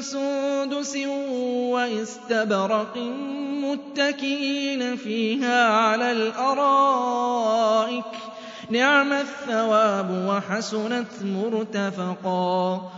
سندس واستبرق متكئين فيها على الأرائك نعم الثواب وحسنت مرتفقا.